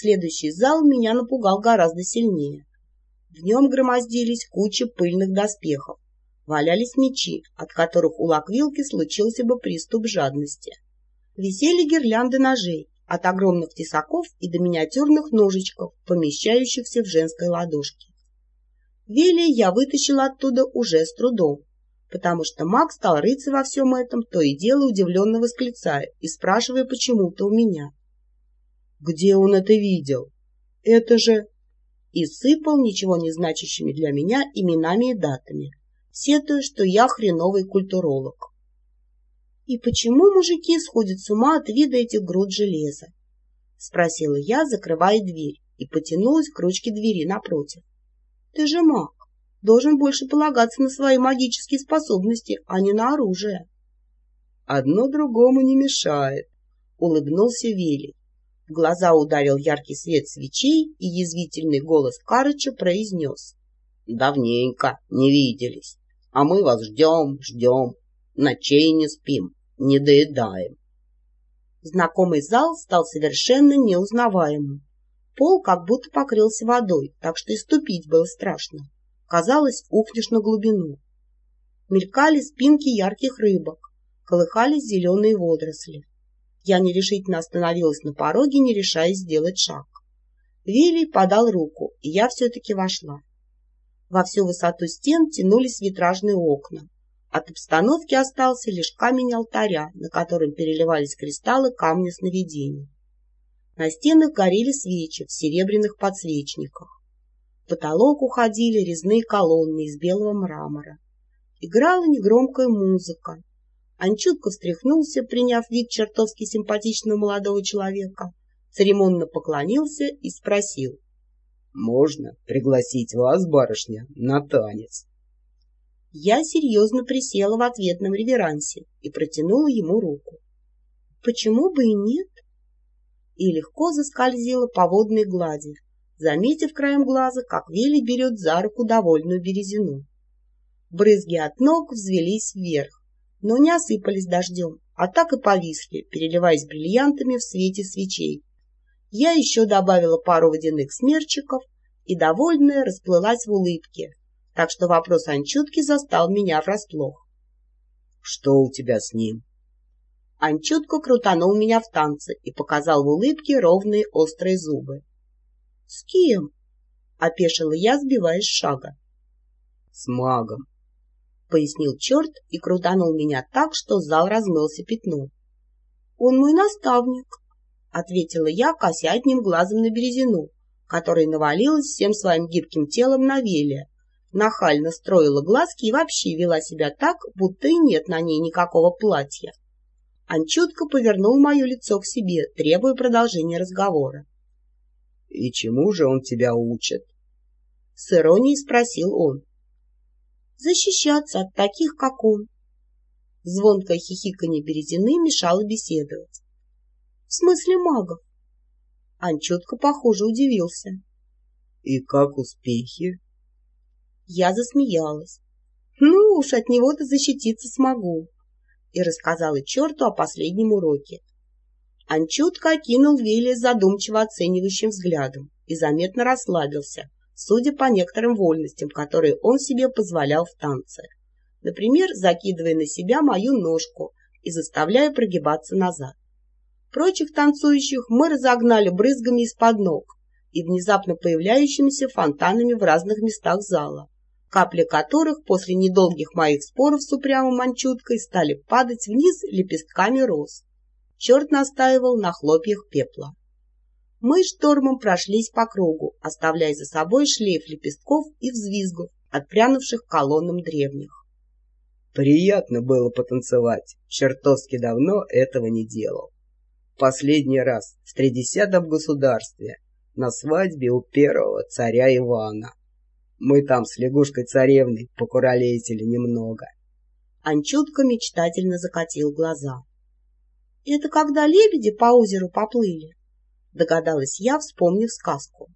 Следующий зал меня напугал гораздо сильнее. В нем громоздились кучи пыльных доспехов, валялись мечи, от которых у Лаквилки случился бы приступ жадности. Висели гирлянды ножей, от огромных тесаков и до миниатюрных ножичков, помещающихся в женской ладошке. Вели я вытащила оттуда уже с трудом, потому что маг стал рыться во всем этом, то и дело удивленно восклицая и спрашивая почему-то у меня. «Где он это видел? Это же...» И сыпал ничего не значащими для меня именами и датами, сетуя, что я хреновый культуролог. «И почему мужики сходят с ума от вида этих груд железа?» — спросила я, закрывая дверь, и потянулась к ручке двери напротив. «Ты же маг должен больше полагаться на свои магические способности, а не на оружие. — Одно другому не мешает, — улыбнулся Велий. В глаза ударил яркий свет свечей, и язвительный голос Карыча произнес. — Давненько не виделись, а мы вас ждем, ждем, ночей не спим, не доедаем. Знакомый зал стал совершенно неузнаваемым. Пол как будто покрылся водой, так что и ступить было страшно. Казалось, ухнешь на глубину. Мелькали спинки ярких рыбок, колыхались зеленые водоросли. Я нерешительно остановилась на пороге, не решаясь сделать шаг. Вилли подал руку, и я все-таки вошла. Во всю высоту стен тянулись витражные окна. От обстановки остался лишь камень алтаря, на котором переливались кристаллы камня сновидений. На стенах горели свечи в серебряных подсвечниках потолок уходили резные колонны из белого мрамора. Играла негромкая музыка. Анчутка встряхнулся, приняв вид чертовски симпатичного молодого человека, церемонно поклонился и спросил. — Можно пригласить вас, барышня, на танец? Я серьезно присела в ответном реверансе и протянула ему руку. — Почему бы и нет? И легко заскользила по водной глади, заметив краем глаза, как Вели берет за руку довольную березину. Брызги от ног взвелись вверх, но не осыпались дождем, а так и повисли, переливаясь бриллиантами в свете свечей. Я еще добавила пару водяных смерчиков и, довольная, расплылась в улыбке, так что вопрос Анчутки застал меня врасплох. — Что у тебя с ним? Анчутка крутанул меня в танце и показал в улыбке ровные острые зубы. — С кем? — опешила я, сбиваясь с шага. — С магом, — пояснил черт и крутанул меня так, что зал размылся пятном. — Он мой наставник, — ответила я, кося одним глазом на березину, которая навалилась всем своим гибким телом на веле, нахально строила глазки и вообще вела себя так, будто и нет на ней никакого платья. Анчутка повернул мое лицо к себе, требуя продолжения разговора. — И чему же он тебя учит? — с иронией спросил он. — Защищаться от таких, как он. Звонкое хихиканье Березины мешало беседовать. — В смысле магов? Анчутка, похоже, удивился. — И как успехи? Я засмеялась. Ну уж от него-то защититься смогу. И рассказала черту о последнем уроке. Анчутка окинул Вилли задумчиво оценивающим взглядом и заметно расслабился, судя по некоторым вольностям, которые он себе позволял в танце. Например, закидывая на себя мою ножку и заставляя прогибаться назад. Прочих танцующих мы разогнали брызгами из-под ног и внезапно появляющимися фонтанами в разных местах зала, капли которых после недолгих моих споров с упрямым Анчуткой стали падать вниз лепестками роз. Черт настаивал на хлопьях пепла. Мы штормом прошлись по кругу, оставляя за собой шлейф лепестков и взвизгов, отпрянувших колоннам древних. Приятно было потанцевать, чертовски давно этого не делал. Последний раз в тридесятом государстве, на свадьбе у первого царя Ивана. Мы там с лягушкой-царевной покуролесили немного. Анчутка мечтательно закатил глаза. Это когда лебеди по озеру поплыли, догадалась я, вспомнив сказку.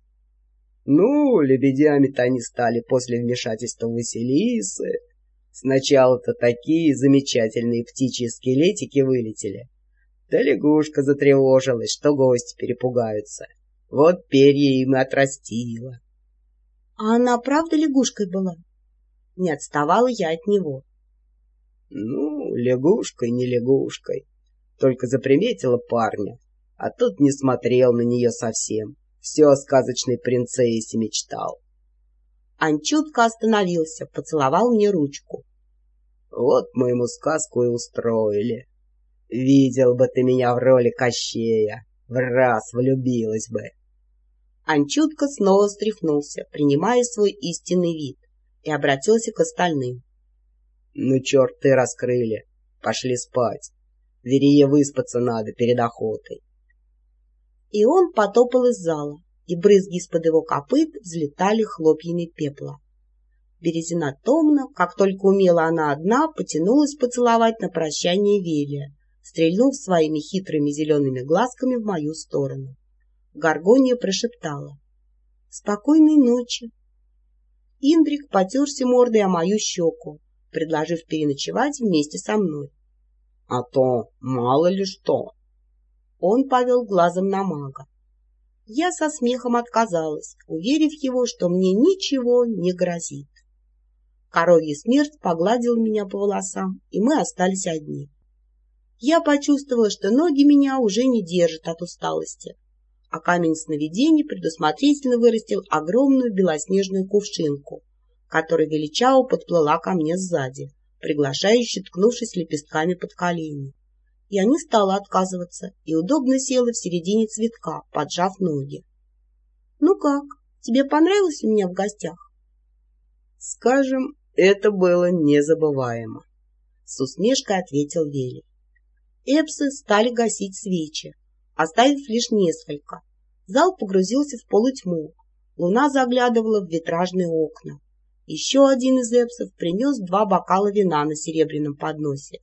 Ну, лебедями-то они стали после вмешательства Василисы. Сначала-то такие замечательные птичьи скелетики вылетели. Да лягушка затревожилась, что гости перепугаются. Вот перья им и отрастила. — А она правда лягушкой была? Не отставала я от него. — Ну, лягушкой, не лягушкой. Только заприметила парня, а тот не смотрел на нее совсем. Все о сказочной принцессе мечтал. Анчутка остановился, поцеловал мне ручку. Вот мы ему сказку и устроили. Видел бы ты меня в роли Кощея, в раз влюбилась бы. Анчутка снова стряхнулся, принимая свой истинный вид, и обратился к остальным. — Ну, черт, ты раскрыли. Пошли спать. Верие выспаться надо перед охотой. И он потопал из зала, и брызги из-под его копыт взлетали хлопьями пепла. Березина томно, как только умела она одна, потянулась поцеловать на прощание Велия, стрельнув своими хитрыми зелеными глазками в мою сторону. Гаргония прошептала. — Спокойной ночи. Индрик потерся мордой о мою щеку, предложив переночевать вместе со мной. — А то мало ли что. Он повел глазом на мага. Я со смехом отказалась, уверив его, что мне ничего не грозит. Коровья смерть погладил меня по волосам, и мы остались одни. Я почувствовала, что ноги меня уже не держат от усталости, а камень сновидений предусмотрительно вырастил огромную белоснежную кувшинку, которая величаво подплыла ко мне сзади, приглашающе ткнувшись лепестками под колени. Я не стала отказываться и удобно села в середине цветка, поджав ноги. — Ну как, тебе понравилось у меня в гостях? — Скажем, это было незабываемо, — с усмешкой ответил Вели. Эпсы стали гасить свечи, оставив лишь несколько. Зал погрузился в полутьму. Луна заглядывала в витражные окна. Еще один из эпсов принес два бокала вина на серебряном подносе.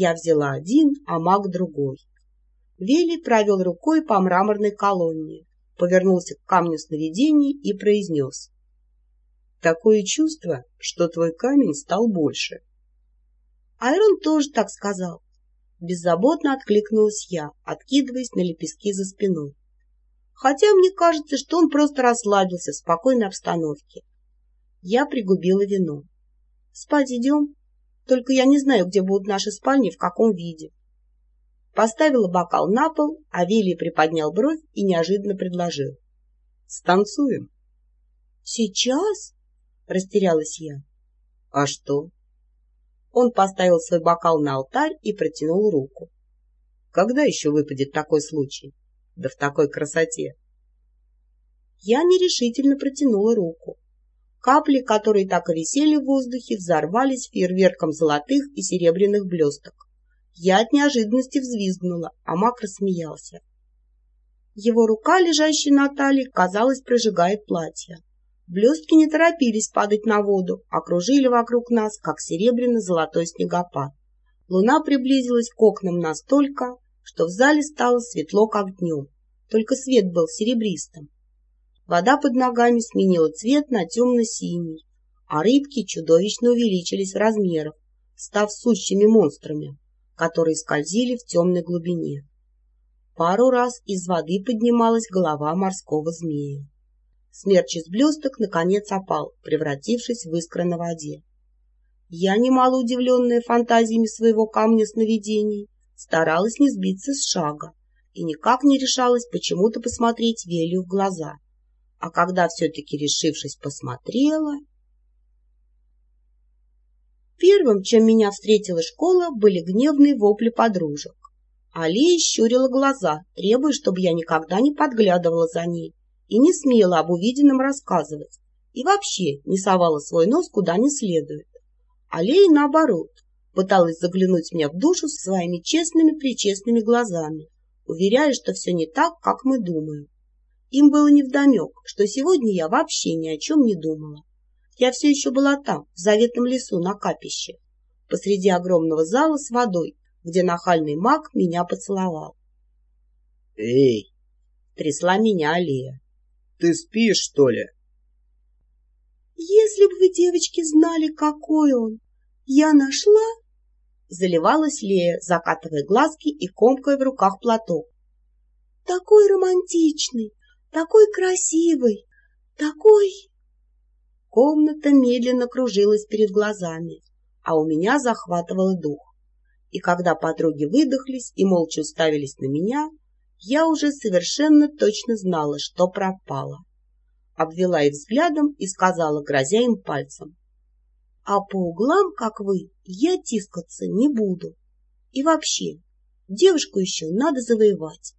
Я взяла один, а маг другой. Вели провел рукой по мраморной колонне, повернулся к камню сновидений и произнес. Такое чувство, что твой камень стал больше. Айрон тоже так сказал. Беззаботно откликнулась я, откидываясь на лепестки за спиной. Хотя мне кажется, что он просто расслабился в спокойной обстановке. Я пригубила вино. Спать идем? Только я не знаю, где будут наши спальни, в каком виде. Поставила бокал на пол, а Вилли приподнял бровь и неожиданно предложил. — Станцуем. — Сейчас? — растерялась я. — А что? Он поставил свой бокал на алтарь и протянул руку. Когда еще выпадет такой случай? Да в такой красоте! Я нерешительно протянула руку. Капли, которые так и висели в воздухе, взорвались фейерверком золотых и серебряных блесток. Я от неожиданности взвизгнула, а маг рассмеялся. Его рука, лежащая на талии, казалось, прожигает платье. Блестки не торопились падать на воду, окружили вокруг нас, как серебряно-золотой снегопад. Луна приблизилась к окнам настолько, что в зале стало светло, как днем, только свет был серебристым. Вода под ногами сменила цвет на темно-синий, а рыбки чудовищно увеличились в размерах, став сущими монстрами, которые скользили в темной глубине. Пару раз из воды поднималась голова морского змея. Смерч из блесток наконец опал, превратившись в искры на воде. Я, немало удивленная фантазиями своего камня сновидений, старалась не сбиться с шага и никак не решалась почему-то посмотреть Велию в глаза. А когда все-таки, решившись, посмотрела... Первым, чем меня встретила школа, были гневные вопли подружек. Алия щурила глаза, требуя, чтобы я никогда не подглядывала за ней и не смела об увиденном рассказывать, и вообще не совала свой нос куда не следует. Аллея, наоборот, пыталась заглянуть мне в душу своими честными-причестными глазами, уверяя, что все не так, как мы думаем. Им было невдомек, что сегодня я вообще ни о чем не думала. Я все еще была там, в заветном лесу, на капище, посреди огромного зала с водой, где нахальный маг меня поцеловал. «Эй!» — трясла меня Алия. Ты спишь, что ли? Если бы вы, девочки, знали, какой он! Я нашла... Заливалась Лея, закатывая глазки и комкая в руках платок. Такой романтичный, такой красивый, такой... Комната медленно кружилась перед глазами, а у меня захватывало дух. И когда подруги выдохлись и молча уставились на меня, я уже совершенно точно знала, что пропала. Обвела их взглядом и сказала, грозя им пальцем. А по углам, как вы, я тискаться не буду. И вообще, девушку еще надо завоевать.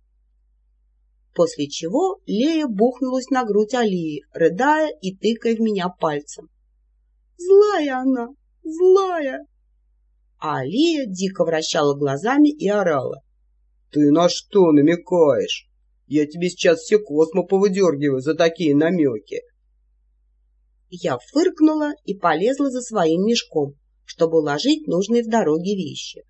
После чего Лея бухнулась на грудь Алии, рыдая и тыкая в меня пальцем. «Злая она, злая!» А Алия дико вращала глазами и орала. «Ты на что намекаешь? Я тебе сейчас все космо повыдергиваю за такие намеки!» Я фыркнула и полезла за своим мешком, чтобы уложить нужные в дороге вещи.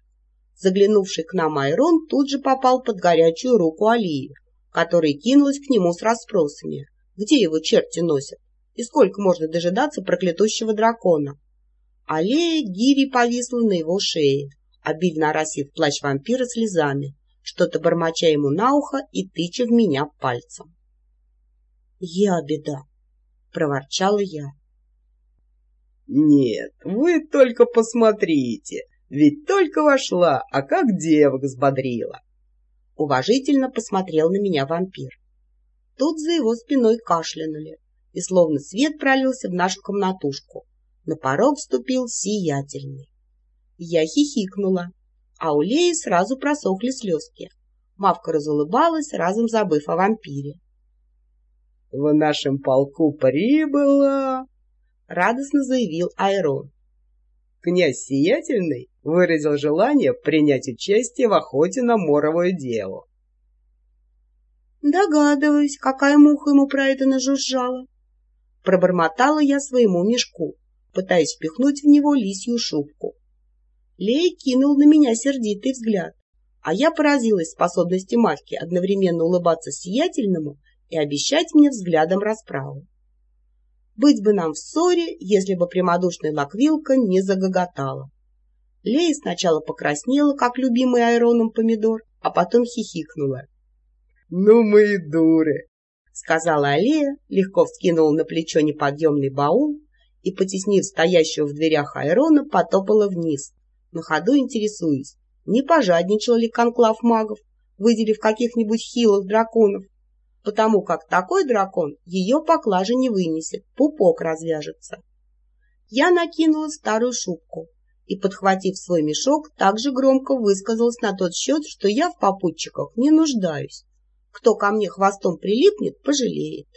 Заглянувший к нам Айрон тут же попал под горячую руку Алии, которая кинулась к нему с расспросами, где его черти носят и сколько можно дожидаться проклятущего дракона. Аллея гири повисла на его шее, обильно оросив плащ вампира слезами, что-то бормоча ему на ухо и тыча в меня пальцем. — Я беда, — проворчала я. — Нет, вы только посмотрите, ведь только вошла, а как девок взбодрила. Уважительно посмотрел на меня вампир. Тут за его спиной кашлянули, и словно свет пролился в нашу комнатушку. На порог вступил сиятельный. Я хихикнула, а у Леи сразу просохли слезки. Мавка разулыбалась, разом забыв о вампире. — В нашем полку прибыла, — радостно заявил Айрон. Князь Сиятельный выразил желание принять участие в охоте на моровую деву. Догадываюсь, какая муха ему про это нажужжала. Пробормотала я своему мешку, пытаясь впихнуть в него лисью шубку. Лей кинул на меня сердитый взгляд, а я поразилась способности Мавки одновременно улыбаться сиятельному и обещать мне взглядом расправу. Быть бы нам в ссоре, если бы прямодушная лаквилка не загоготала. Лея сначала покраснела, как любимый Айроном помидор, а потом хихикнула. — Ну мы и дуры! — сказала Аллея, легко вскинула на плечо неподъемный баул и, потеснив стоящего в дверях Айрона, потопала вниз, на ходу интересуясь, не пожадничал ли конклав магов, выделив каких-нибудь хилых драконов, потому как такой дракон ее поклажи не вынесет, пупок развяжется. Я накинула старую шубку и, подхватив свой мешок, также громко высказалась на тот счет, что я в попутчиках не нуждаюсь. Кто ко мне хвостом прилипнет, пожалеет.